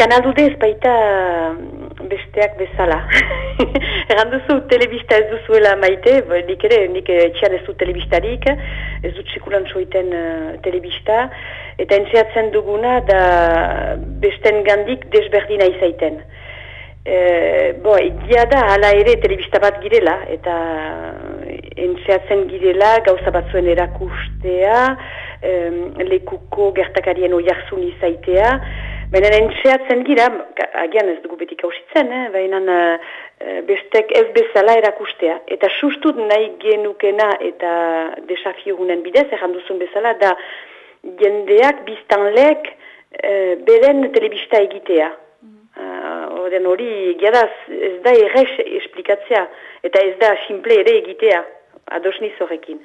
Kanaldude ez baita mm, besteak bezala. Egan duzu telebista ez duzuela maite, nik ere, nik etxean ez du telebistarik, ez dut sekulan soiten uh, telebista, eta entzeatzen duguna da besten gandik desberdina izaiten. E, bo, egia da, hala ere telebista bat girela, eta entzeatzen girela, gauza batzuen erakustea, em, lekuko gertakarien oiarzun izaitea, Baina entxeatzen gira, agian ez dugu beti kausitzen, eh? baina uh, bestek ez bezala erakustea. Eta sustut nahi genukena eta desafiogunen bidez, erran duzun bezala, da jendeak biztanlek uh, beren telebista egitea. Uh, Oden hori, egia ez da errez esplikatzea, eta ez da simple ere egitea, adosniz horrekin.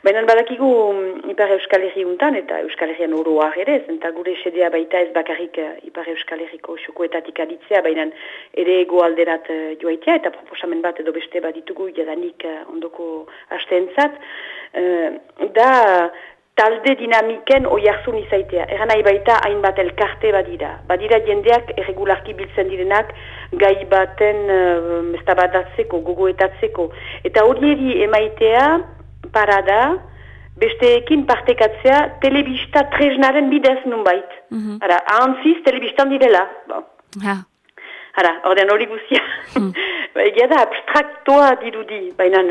Baina badakigu mm, Ipar Euskal Herri untan eta Euskal Herrian oroak ere, zenta gure sedea baita ez bakarrik eh, Ipar Euskal Herriko xokoetatik aditzea, baina ere ego alderat uh, joaitea eta proposamen bat edo beste bat ditugu jadanik ondoko hasteentzat da talde dinamiken oiarzun izaitea. Eran nahi baita hainbat elkarte badira. Badira jendeak erregularki biltzen direnak gai baten uh, estabadatzeko, gogoetatzeko. Eta hori emaitea parada, besteekin partekatzea telebista tresnaren bidez nunbait. Mm -hmm. Ara, ahantziz telebistan direla. Bon. Ha. Ara, orden hori guzia. Mm. Egia da, abstraktoa dirudi, baina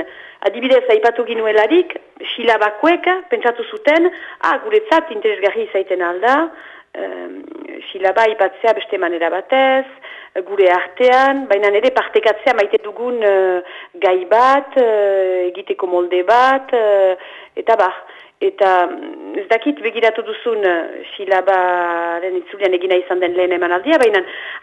adibidez aipatu ginuelarik, silabakoek pentsatu zuten, ah, guretzat interesgarri izaiten alda, um, silaba aipatzea beste manera batez, gure artean, baina nire partekatzea maite dugun uh, gai bat, uh, egiteko molde bat, uh, eta bar. Eta mm, ez dakit begiratu duzun uh, silabaren itzulian egina izan den lehen emanaldia, baina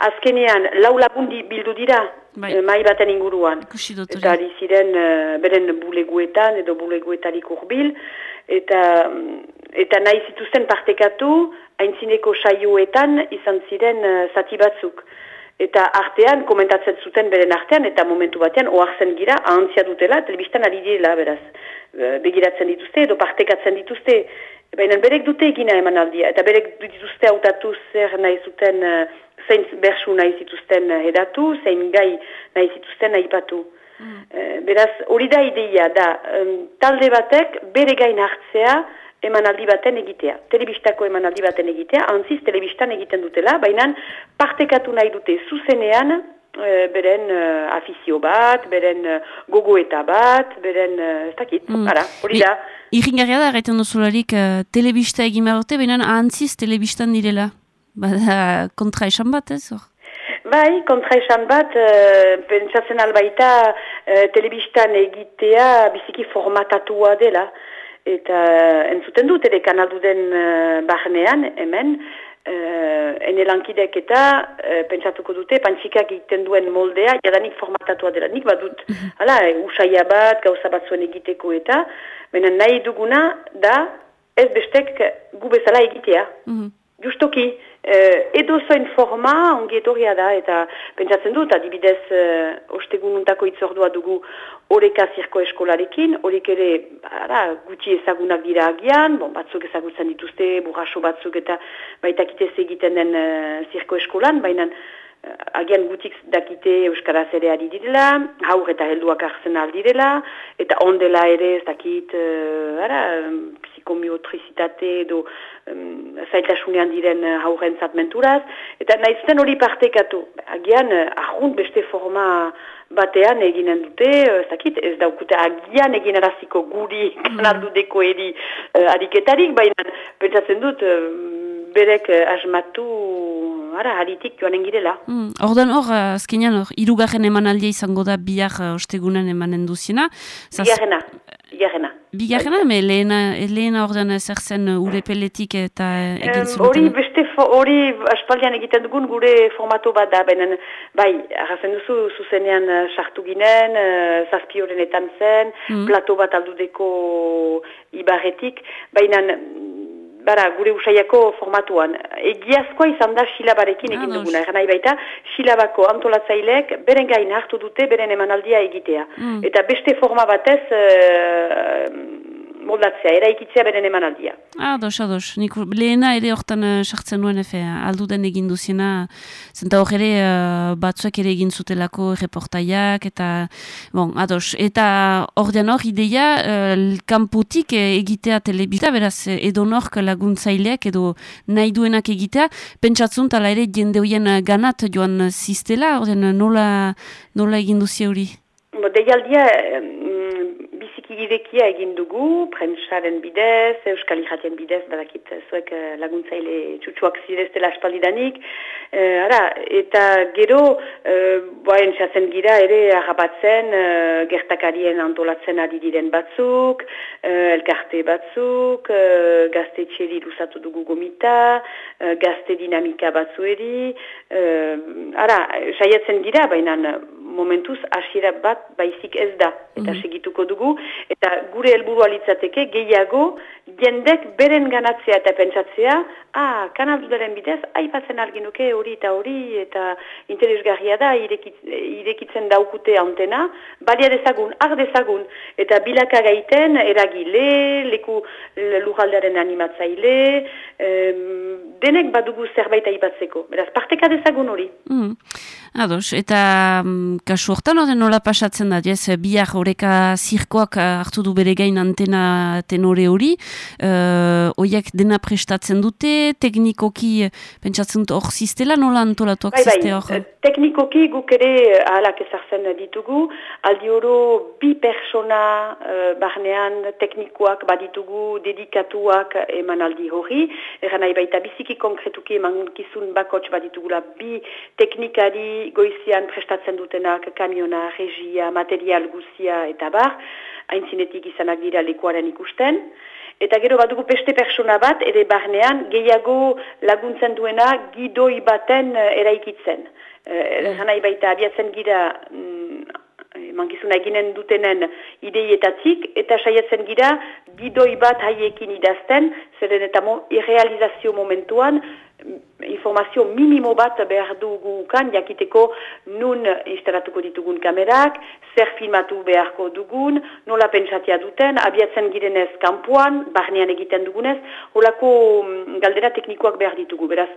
azkenean lau lagundi bildu dira Bai. eh, mahai baten inguruan. Eta ari ziren uh, beren buleguetan edo buleguetarik urbil, eta, mm, eta nahi zituzten partekatu, haintzineko saioetan izan ziren zati batzuk. Eta artean, komentatzen zuten beren artean, eta momentu batean, oartzen gira, ahantzia dutela, telebistan ari direla, beraz, eh, begiratzen dituzte, edo partekatzen dituzte, baina berek dute egina emanaldia, eta berek dituzte hautatu zer nahi zuten, eh, zein bersu nahi zituzten eh, edatu, zein gai nahi zituzten aipatu. Eh, beraz, hori da ideia, da, talde batek bere gain hartzea, emanaldi baten egitea. Telebistako emanaldi baten egitea, antziz telebistan egiten dutela, baina partekatu nahi dute zuzenean, eh, beren eh, afizio bat, beren eh, gogoeta bat, beren, eh, ez dakit, Mm. ara, hori da. Irringarria da, gaiten duzularik, uh, telebista egin behar baina ahantziz telebistan direla. Bada kontra esan bat, ez? hor? Bai, kontra esan bat, eh, pentsatzen albaita eh, telebistan egitea biziki formatatua dela. Eta entzuten dut, ere kanaldu den eh, barnean, hemen, uh, ene lankidek eta eh, pentsatuko dute, pantxikak egiten duen moldea, jadanik formatatua dela. Nik badut, hala, e, usaia bat, gauza bat zuen egiteko eta, baina nahi duguna da, ez bestek gu bezala egitea. Justoki, eh, edo zoin forma ongi da, eta pentsatzen dut, adibidez, eh, ostegununtako itzordua dugu oreka zirko eskolarekin, horek ere, ara, gutxi ezagunak dira agian, bon, batzuk ezagutzen dituzte, burraso batzuk eta baitakitez egiten den eh, zirko eskolan, baina agian gutik dakite Euskaraz ere ari direla, haur eta helduak hartzen aldirela, eta ondela ere ez dakit, uh, ara, psikomiotrizitate edo um, zailtasunean diren uh, haurrentzat menturaz, eta nahi zuten hori partekatu. Agian, uh, ahunt beste forma batean eginen dute, uh, ez dakit, ez daukute agian egin araziko guri kanaldu deko eri uh, ariketarik, baina pentsatzen dut, uh, berek uh, asmatu, ara, haritik joanen girela. Mm. Ordan hor, azkenean hor, irugarren emanaldia izango da bihar uh, ostegunan emanen duziena. Zaz- Bigarrena, bigarrena. Bigarrena, me lehena, lehena ordan zer zen uh, urepeletik eta egin zenuten. Hori beste hori aspaldian egiten dugun gure formato bat da, benen bai, arrazen duzu zuzenean eh, sartu ginen, uh, zazpi horrenetan zen, Mm. plato bat aldudeko ibarretik, baina bara, gure usaiako formatuan. Egiazkoa izan da silabarekin egin duguna, eran nahi baita, silabako antolatzaileek beren gain hartu dute beren emanaldia egitea. Mm. Eta beste forma batez eh, moldatzea, eraikitzea beren emanaldia. Ados, ados. Nik lehena ere hortan uh, sartzen nuen efe, alduden egin duziena, zenta hor ere uh, batzuek ere egin zutelako reportaiak, eta, bon, ados. Eta ordean hor ideia, uh, kanpotik eh, egitea telebista, beraz, eh, edo nork laguntzaileak edo nahi duenak egitea, pentsatzun tala ere jende hoien eh, ganat joan ziztela, ordean nola, nola egin duzi hori? Deialdia irekia egin dugu, prentsaren bidez, Euskal Irratien bidez, badakit zuek eh, laguntzaile txutxuak zireztela aspaldidanik. Eh, ara, eta gero, eh, boain txatzen gira ere harrapatzen eh, gertakarien antolatzen ari diren batzuk, eh, elkarte batzuk, eh, gazte txeri luzatu dugu gomita, eh, gazte dinamika batzueri, eh, ara, saiatzen gira, baina momentuz hasiera bat baizik ez da. Eta segituko dugu eta gure helburua litzateke gehiago jendek beren ganatzea eta pentsatzea ah, kanaldudaren bidez aipatzen alginuke hori eta hori eta interesgarria da irekit, irekitzen daukute antena balia dezagun, ar dezagun eta bilaka gaiten eragile leku lujaldearen animatzaile em, denek badugu zerbait aipatzeko. Beraz parteka dezagun hori. Mm. Ados, eta mm, kasu hortan horren nola pasatzen da, ez, bihar horeka zirkoak eh, hartu du bere gain antena tenore hori, uh, oiek dena prestatzen dute, teknikoki, pentsatzen dut hor ziztela, nola antolatuak Bai, bai, zizte hor? eh, teknikoki guk ere ahalak ezartzen ditugu, aldi oro bi persona eh, barnean teknikoak baditugu dedikatuak emanaldi hori, eran nahi baita biziki konkretuki emankizun bakots baditugula bi teknikari goizian prestatzen dutenak kamiona, regia, material guzia eta bar, haintzinetik izanak dira lekuaren ikusten, Eta gero badugu beste persona bat, ere barnean, gehiago laguntzen duena gidoi baten uh, eraikitzen. Uh, nahi baita abiatzen gira mm, mankizuna eginen dutenen ideietatik, eta saiatzen gira gidoi bat haiekin idazten, zeren eta mo, irrealizazio momentuan, informazio minimo bat behar dugu kan, jakiteko nun instalatuko ditugun kamerak, zer filmatu beharko dugun, nola pentsatia duten, abiatzen girenez kanpoan, barnean egiten dugunez, holako mm, galdera teknikoak behar ditugu, beraz,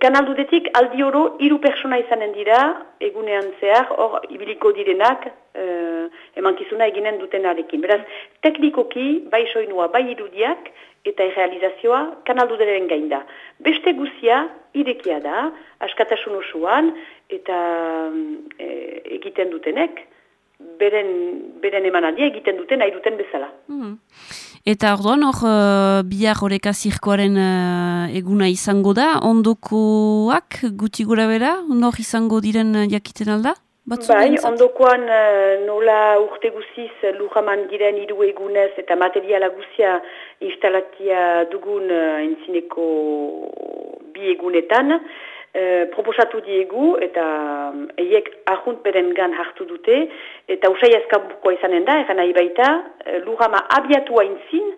kanaldudetik aldi oro hiru persona izanen dira, egunean zehar, hor ibiliko direnak, uh, emankizuna eginen dutenarekin. Beraz, teknikoki, bai soinua, bai irudiak, eta errealizazioa kanalduderen gain da. Beste guzia irekia da, askatasun osoan, eta e, egiten dutenek, beren, beren emanaldia egiten duten nahi duten bezala. Mm. Eta orduan, hor, uh, bihar horreka zirkoaren uh, eguna izango da, ondokoak guti gura bera, nor izango diren jakiten alda? Bai, ondokoan uh, nola urte guziz lujaman giren hiru egunez eta materiala guzia instalatia dugun uh, entzineko bi egunetan. Uh, proposatu diegu eta eiek ahunt beren gan hartu dute. Eta usai ezkabukoa izanen da, egan nahi baita, uh, lujama abiatua intzin,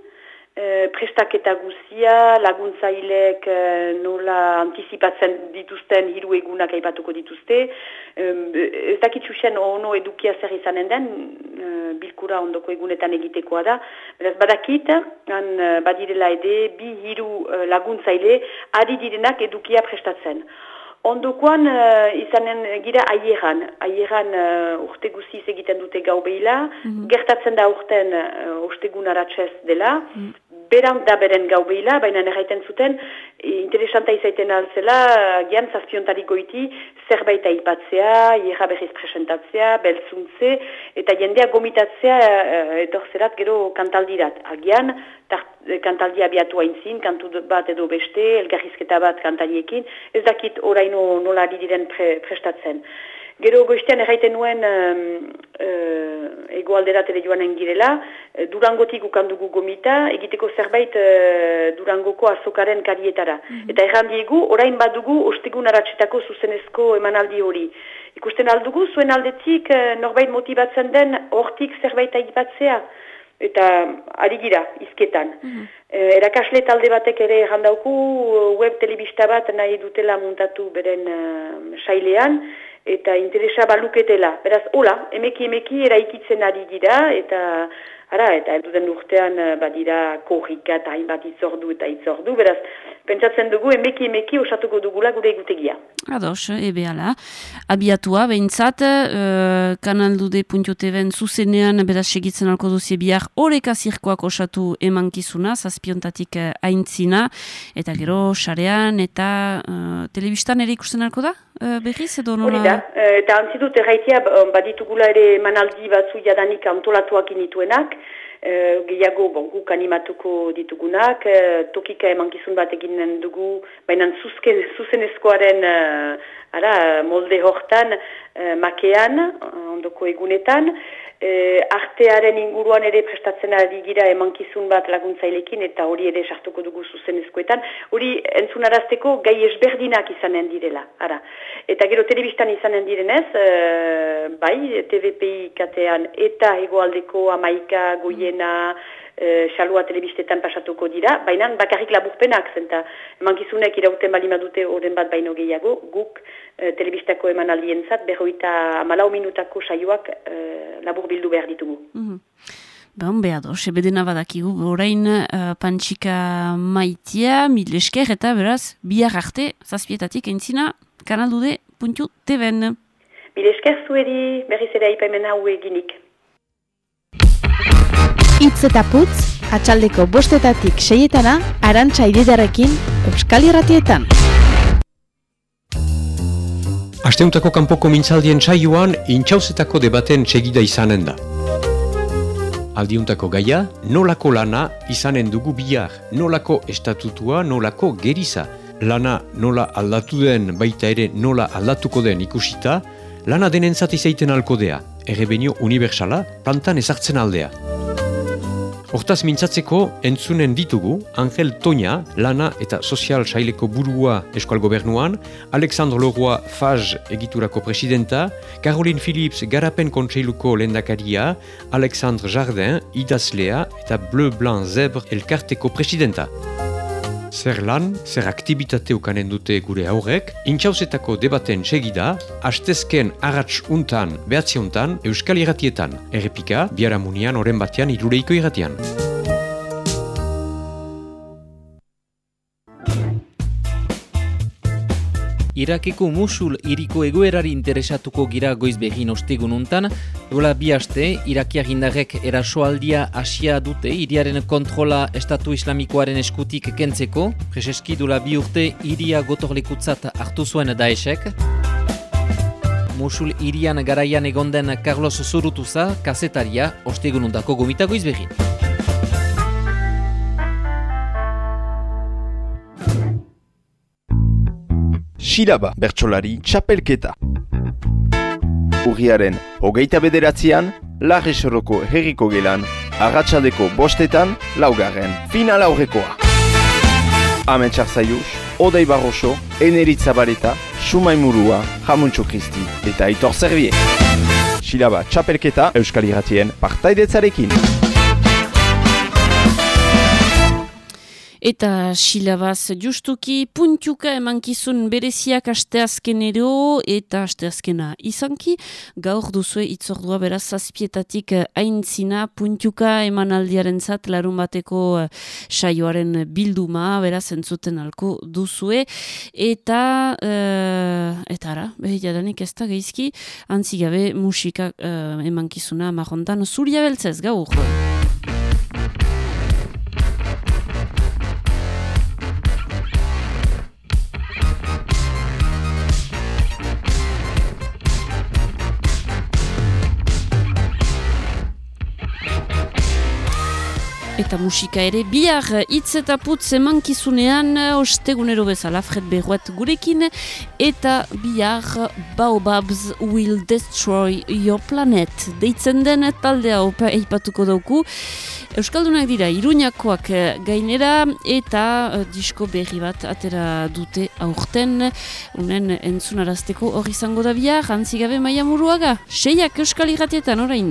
E, prestaketa guzia, laguntzailek e, nola anticipatzen dituzten hiru egunak aipatuko dituzte. E, ez dakitzu ono edukia zer izanen den, bilkura ondoko egunetan egitekoa da. Beraz, badakit, han badirela ede, bi hiru laguntzaile ari direnak edukia prestatzen. Ondokoan izanen gira aieran. Aieran uh, urte guziz egiten dute gau behila. Mhm. Gertatzen da urten uh, ostegun dela. Mhm beran da beren gau behila, baina erraiten zuten, interesanta izaiten altzela, gian zazpiontari goiti, zerbait aipatzea, ira berriz presentatzea, beltzuntze, eta jendea gomitatzea uh, etorzerat gero kantaldirat. Agian, kantaldia biatu haintzin, kantu bat edo beste, elgarrizketa bat kantaliekin, ez dakit oraino nola diren pre, prestatzen. Gero goiztean erraiten nuen um, uh, egoalderat ere joanen girela, uh, durangotik ukandugu gomita, egiteko zerbait uh, durangoko azokaren karietara. Mm -hmm. Eta errandiegu, orain badugu ostegun aratsetako zuzenezko emanaldi hori. Ikusten aldugu, zuen aldetik norbait motibatzen den hortik zerbait aipatzea, eta ari gira, izketan. Mm -hmm. erakasle talde batek ere errandauku, web telebista bat nahi dutela muntatu beren uh, sailean, eta interesa baluketela. Beraz, hola, emeki emeki eraikitzen ari dira, eta Ara, eta elduden urtean eh, badira korrika eta hainbat itzordu eta itzordu, beraz, pentsatzen dugu emeki emeki osatuko dugula gure egutegia. Ados, ebe ala. Abiatua, behintzat, uh, kanaldude puntioteven zuzenean, beraz, segitzen alko duzie bihar, horeka zirkoak osatu emankizuna, zazpiontatik uh, aintzina, eta gero, xarean, eta uh, telebistan ere ikusten alko da? Uh, berriz edo nola? Hori da, eta antzidut erraitea, baditugula ere manaldi batzu jadanik antolatuak inituenak, Uh, gehiago bon, guk animatuko ditugunak, uh, tokika emankizun bat eginen dugu, baina zuzenezkoaren uh, molde hortan uh, makean, ondoko egunetan, E, artearen inguruan ere prestatzen ari gira emankizun bat laguntzailekin eta hori ere sartuko dugu zuzenezkoetan. Hori entzunarazteko gai esberdinak izanen direla. Ara. Eta gero telebistan izanen direnez, e, bai, TVPI katean eta egoaldeko amaika, goiena, e, xalua telebistetan pasatuko dira, baina bakarrik laburpenak, zenta emankizunek irauten balima dute oren bat baino gehiago, guk e, telebistako eman aldien zat, berroita malau minutako saioak e, labur bildu behar ditugu. Mm -hmm. Bon, behar do, sebedena badakigu, orain uh, pantxika maitia, mil esker, eta beraz, bihar arte, zazpietatik entzina, kanaldude puntu teben. Mil esker zueri, berriz ere aipaimena hau eginik. Itz eta putz, atxaldeko bostetatik seietana, arantxa ididarekin, Euskal Irratietan. Asteuntako kanpoko mintzaldien saioan, intxauzetako debaten txegida izanen da. Aldiuntako gaia, nolako lana izanen dugu bihar, nolako estatutua, nolako geriza. Lana nola aldatu den, baita ere nola aldatuko den ikusita, lana denentzat izaiten alkodea, errebenio unibertsala, plantan ezartzen aldea. Hortaz mintzatzeko entzunen ditugu Angel Toña, lana eta sozial saileko burua eskual gobernuan, Alexandre Leroy Faj egiturako presidenta, Caroline Phillips garapen kontseiluko lendakaria, Alexandre Jardin idazlea eta Bleu Blanc Zebre elkarteko presidenta. Zer lan, zer aktibitate ukanen dute gure aurrek, intxauzetako debaten segida, hastezken arratx untan, behatzi untan, euskal irratietan, errepika, biaramunian, oren batean, irureiko irratian. Irakeko Musul iriko egoerari interesatuko gira goiz behin ostegun untan, dola bi haste, Irakiak indarrek erasoaldia asia dute iriaren kontrola Estatu Islamikoaren eskutik kentzeko, preseski dola bi urte iria gotorlekutzat hartu zuen daesek. Musul irian garaian egonden Carlos Zurutuza, kasetaria, ostegun untako gomita goiz behin. Xilaba bertsolari txapelketa. Urriaren hogeita bederatzean, Larri Soroko herriko gelan, arratsaldeko bostetan, laugarren, final aurrekoa. Amen Txarzaius, Odei Barroso, Eneritza Bareta, Sumai Murua, Jamuntxo Kristi eta Aitor Zerbie. Xilaba txapelketa Euskal Iratien partaidetzarekin. Eta silabaz justuki puntiuka emankizun bereziak asteazkenero eta asteazkena izanki. Gaur duzue itzordua beraz zazpietatik aintzina puntiuka emanaldiaren zat larun bateko uh, saioaren bilduma beraz entzuten alko duzue. Eta, uh, eta ara, behi jadanik ez da geizki, antzigabe musika uh, emankizuna marrontan zuria beltzez gaur. Eta musika ere, bihar hitz eta putz emankizunean ostegunero bezala Fred Berruet gurekin eta bihar Baobabs will destroy your planet. Deitzen den taldea opa eipatuko dauku. Euskaldunak dira, iruñakoak gainera eta uh, disko berri bat atera dute aurten. Unen entzunarazteko hori izango da bihar, antzigabe maia muruaga seiak Euskal Iratietan orain